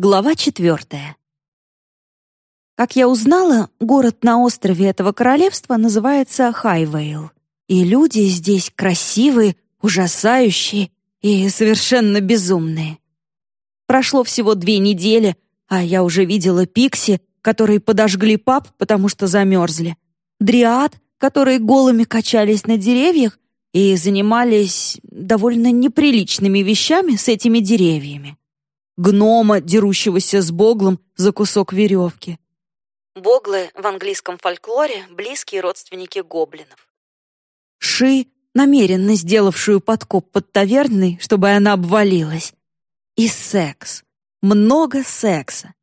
Глава четвертая. Как я узнала, город на острове этого королевства называется Хайвейл. И люди здесь красивые, ужасающие и совершенно безумные. Прошло всего две недели, а я уже видела Пикси, которые подожгли пап, потому что замерзли. Дриад, которые голыми качались на деревьях и занимались довольно неприличными вещами с этими деревьями гнома, дерущегося с боглом за кусок веревки. Боглы в английском фольклоре — близкие родственники гоблинов. Ши, намеренно сделавшую подкоп под таверной, чтобы она обвалилась. И секс. Много секса.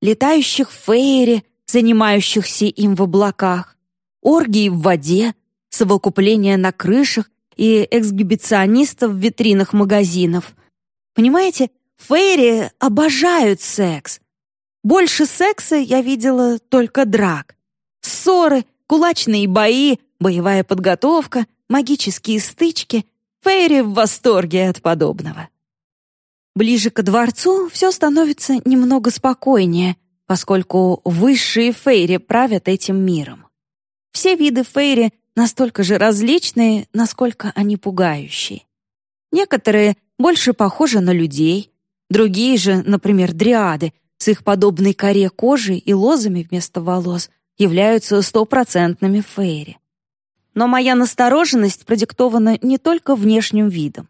Летающих фейри, занимающихся им в облаках. Оргии в воде, совокупление на крышах и эксгибиционистов в витринах магазинов. Понимаете, Фейри обожают секс. Больше секса я видела только драк. Ссоры, кулачные бои, боевая подготовка, магические стычки. Фейри в восторге от подобного. Ближе к дворцу все становится немного спокойнее, поскольку высшие фейри правят этим миром. Все виды фейри настолько же различные, насколько они пугающие. Некоторые больше похожи на людей, Другие же, например, дриады, с их подобной коре кожи и лозами вместо волос, являются стопроцентными фейри. Но моя настороженность продиктована не только внешним видом.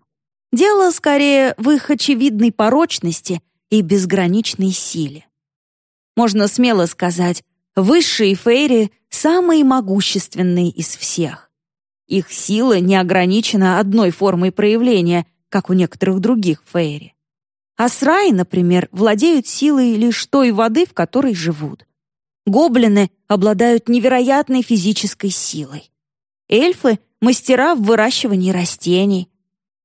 Дело скорее в их очевидной порочности и безграничной силе. Можно смело сказать, высшие фейри самые могущественные из всех. Их сила не ограничена одной формой проявления, как у некоторых других фейри. Асраи, например, владеют силой лишь той воды, в которой живут. Гоблины обладают невероятной физической силой. Эльфы — мастера в выращивании растений.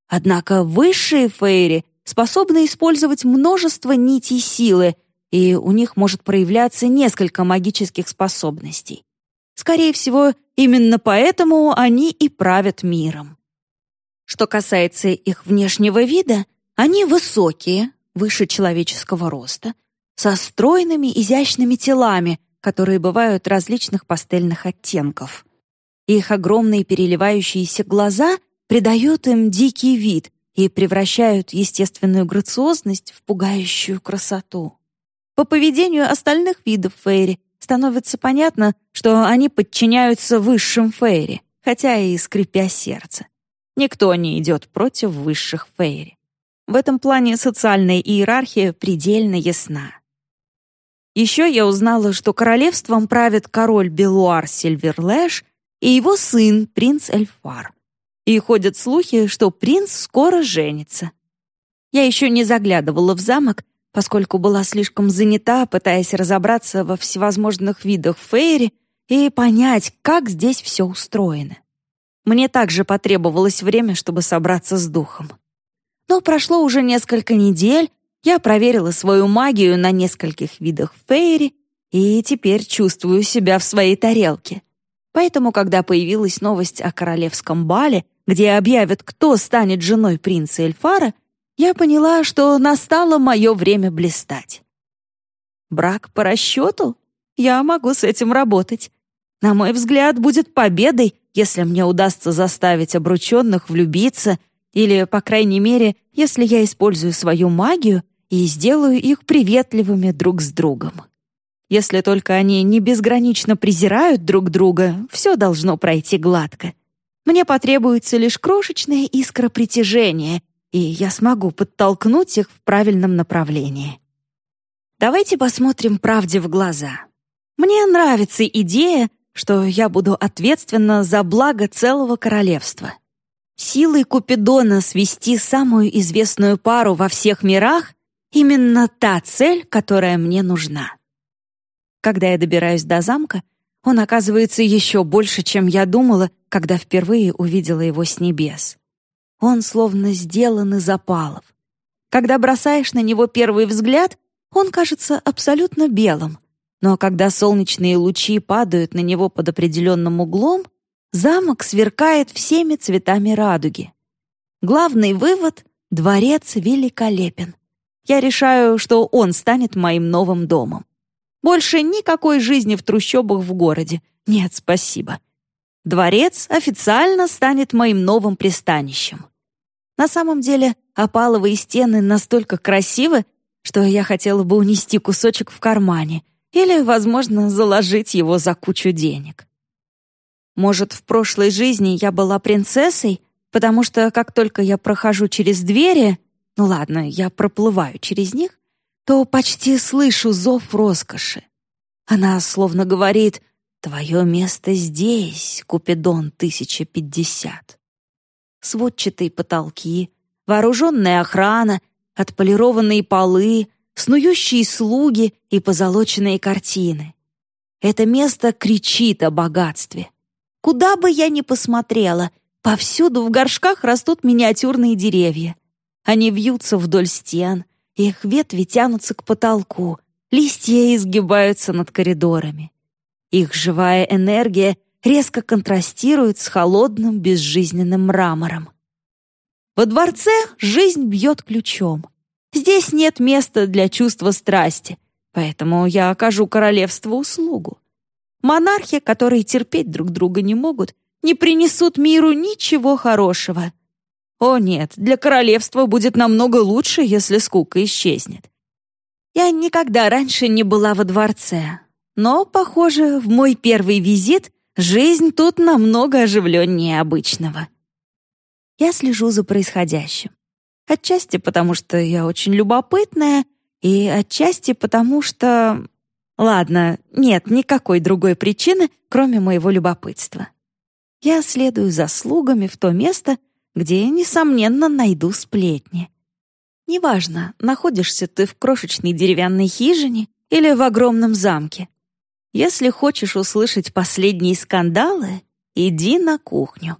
Однако высшие фейри способны использовать множество нитей силы, и у них может проявляться несколько магических способностей. Скорее всего, именно поэтому они и правят миром. Что касается их внешнего вида, они высокие, выше человеческого роста, со стройными изящными телами, которые бывают различных пастельных оттенков. Их огромные переливающиеся глаза придают им дикий вид и превращают естественную грациозность в пугающую красоту. По поведению остальных видов фейри становится понятно, что они подчиняются высшим фейри, хотя и скрепя сердце. Никто не идет против высших фейри. В этом плане социальная иерархия предельно ясна. Еще я узнала, что королевством правит король Белуар Сильверлэш и его сын, принц Эльфар. И ходят слухи, что принц скоро женится. Я еще не заглядывала в замок, поскольку была слишком занята, пытаясь разобраться во всевозможных видах фейри и понять, как здесь все устроено. Мне также потребовалось время, чтобы собраться с духом. Но прошло уже несколько недель, я проверила свою магию на нескольких видах фейри и теперь чувствую себя в своей тарелке. Поэтому, когда появилась новость о королевском бале, где объявят, кто станет женой принца Эльфара, я поняла, что настало мое время блистать. Брак по расчету? Я могу с этим работать. На мой взгляд, будет победой, если мне удастся заставить обрученных влюбиться или, по крайней мере, если я использую свою магию и сделаю их приветливыми друг с другом. Если только они не безгранично презирают друг друга, все должно пройти гладко. Мне потребуется лишь крошечная искра притяжения, и я смогу подтолкнуть их в правильном направлении. Давайте посмотрим правде в глаза. Мне нравится идея, что я буду ответственна за благо целого королевства. Силой Купидона свести самую известную пару во всех мирах — именно та цель, которая мне нужна. Когда я добираюсь до замка, он оказывается еще больше, чем я думала, когда впервые увидела его с небес. Он словно сделан из опалов. Когда бросаешь на него первый взгляд, он кажется абсолютно белым, но когда солнечные лучи падают на него под определенным углом, Замок сверкает всеми цветами радуги. Главный вывод — дворец великолепен. я решаю, что он станет моим новым домом. Больше никакой жизни в трущобах в городе. Нет, спасибо. Дворец официально станет моим новым пристанищем. На самом деле, опаловые стены настолько красивы, что я хотела бы унести кусочек в кармане или, возможно, заложить его за кучу денег. Может, в прошлой жизни я была принцессой, потому что как только я прохожу через двери, ну ладно, я проплываю через них, то почти слышу зов роскоши. Она словно говорит «Твое место здесь, Купидон 1050». Сводчатые потолки, вооруженная охрана, отполированные полы, снующие слуги и позолоченные картины. Это место кричит о богатстве. Куда бы я ни посмотрела, повсюду в горшках растут миниатюрные деревья. Они вьются вдоль стен, их ветви тянутся к потолку, листья изгибаются над коридорами. Их живая энергия резко контрастирует с холодным безжизненным мрамором. Во дворце жизнь бьет ключом. Здесь нет места для чувства страсти, поэтому я окажу королевству услугу. Монархи, которые терпеть друг друга не могут, не принесут миру ничего хорошего. О нет, для королевства будет намного лучше, если скука исчезнет. Я никогда раньше не была во дворце, но, похоже, в мой первый визит жизнь тут намного оживленнее обычного. Я слежу за происходящим. Отчасти потому, что я очень любопытная, и отчасти потому, что... Ладно, нет никакой другой причины, кроме моего любопытства. Я следую за слугами в то место, где, несомненно, найду сплетни. Неважно, находишься ты в крошечной деревянной хижине или в огромном замке. Если хочешь услышать последние скандалы, иди на кухню.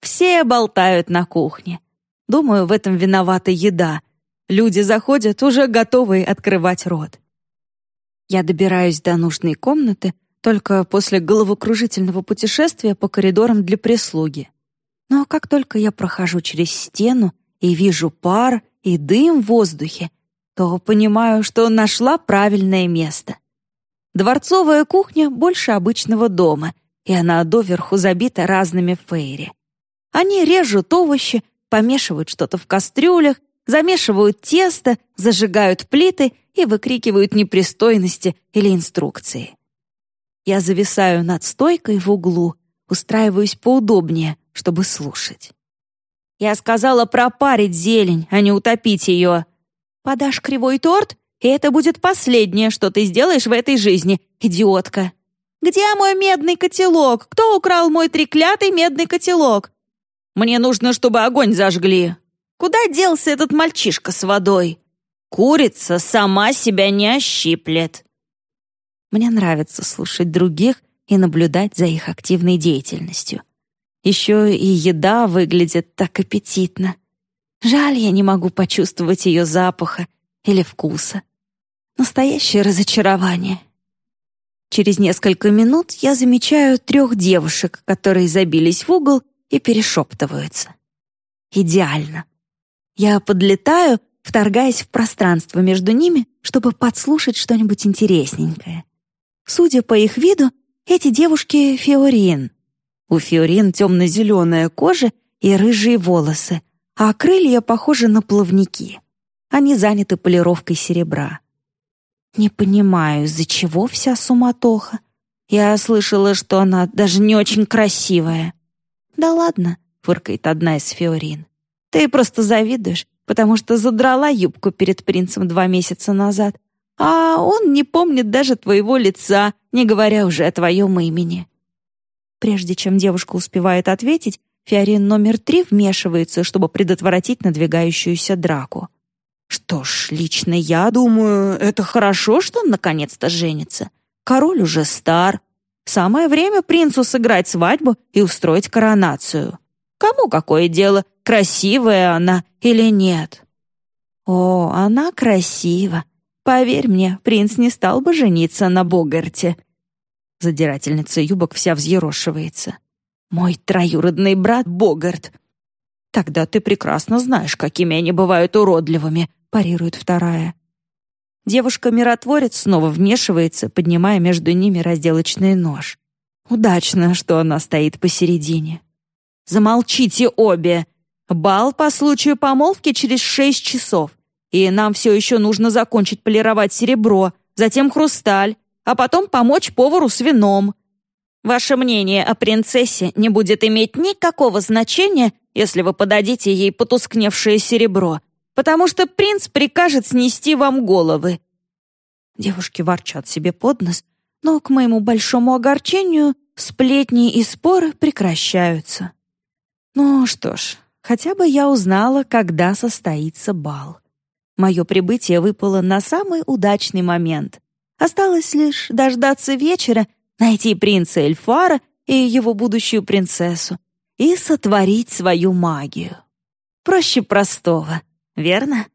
Все болтают на кухне. Думаю, в этом виновата еда. Люди заходят, уже готовые открывать рот. Я добираюсь до нужной комнаты только после головокружительного путешествия по коридорам для прислуги. Но как только я прохожу через стену и вижу пар и дым в воздухе, то понимаю, что нашла правильное место. Дворцовая кухня больше обычного дома, и она доверху забита разными фейри. Они режут овощи, помешивают что-то в кастрюлях, замешивают тесто, зажигают плиты и выкрикивают непристойности или инструкции. Я зависаю над стойкой в углу, устраиваюсь поудобнее, чтобы слушать. Я сказала пропарить зелень, а не утопить ее. Подашь кривой торт, и это будет последнее, что ты сделаешь в этой жизни, идиотка. Где мой медный котелок? Кто украл мой треклятый медный котелок? Мне нужно, чтобы огонь зажгли. Куда делся этот мальчишка с водой? Курица сама себя не ощиплет. Мне нравится слушать других и наблюдать за их активной деятельностью. Еще и еда выглядит так аппетитно. Жаль, я не могу почувствовать ее запаха или вкуса. Настоящее разочарование. Через несколько минут я замечаю трех девушек, которые забились в угол и перешептываются. Идеально. Я подлетаю, вторгаясь в пространство между ними, чтобы подслушать что-нибудь интересненькое. Судя по их виду, эти девушки — Фиорин. У Фиорин темно-зеленая кожа и рыжие волосы, а крылья похожи на плавники. Они заняты полировкой серебра. Не понимаю, из-за чего вся суматоха. Я слышала, что она даже не очень красивая. «Да ладно», — фыркает одна из Фиорин. «Ты просто завидуешь, потому что задрала юбку перед принцем два месяца назад, а он не помнит даже твоего лица, не говоря уже о твоем имени». Прежде чем девушка успевает ответить, Фиорин номер три вмешивается, чтобы предотвратить надвигающуюся драку. Что ж, лично я думаю, это хорошо, что он наконец-то женится. Король уже стар, Самое время принцу сыграть свадьбу и устроить коронацию. Кому какое дело, красивая она или нет? О, она красива. Поверь мне, принц не стал бы жениться на Богарте. Задирательница юбок вся взъерошивается. Мой троюродный брат Богарт. Тогда ты прекрасно знаешь, какими они бывают уродливыми, парирует вторая. Девушка-миротворец снова вмешивается, поднимая между ними разделочный нож. Удачно, что она стоит посередине. «Замолчите обе! Бал по случаю помолвки через шесть часов, и нам все еще нужно закончить полировать серебро, затем хрусталь, а потом помочь повару с вином. Ваше мнение о принцессе не будет иметь никакого значения, если вы подадите ей потускневшее серебро, потому что принц прикажет снести вам головы». Девушки ворчат себе под нос, но, к моему большому огорчению, сплетни и споры прекращаются. Ну что ж, хотя бы я узнала, когда состоится бал. Мое прибытие выпало на самый удачный момент. Осталось лишь дождаться вечера, найти принца Эльфара и его будущую принцессу и сотворить свою магию. Проще простого, верно?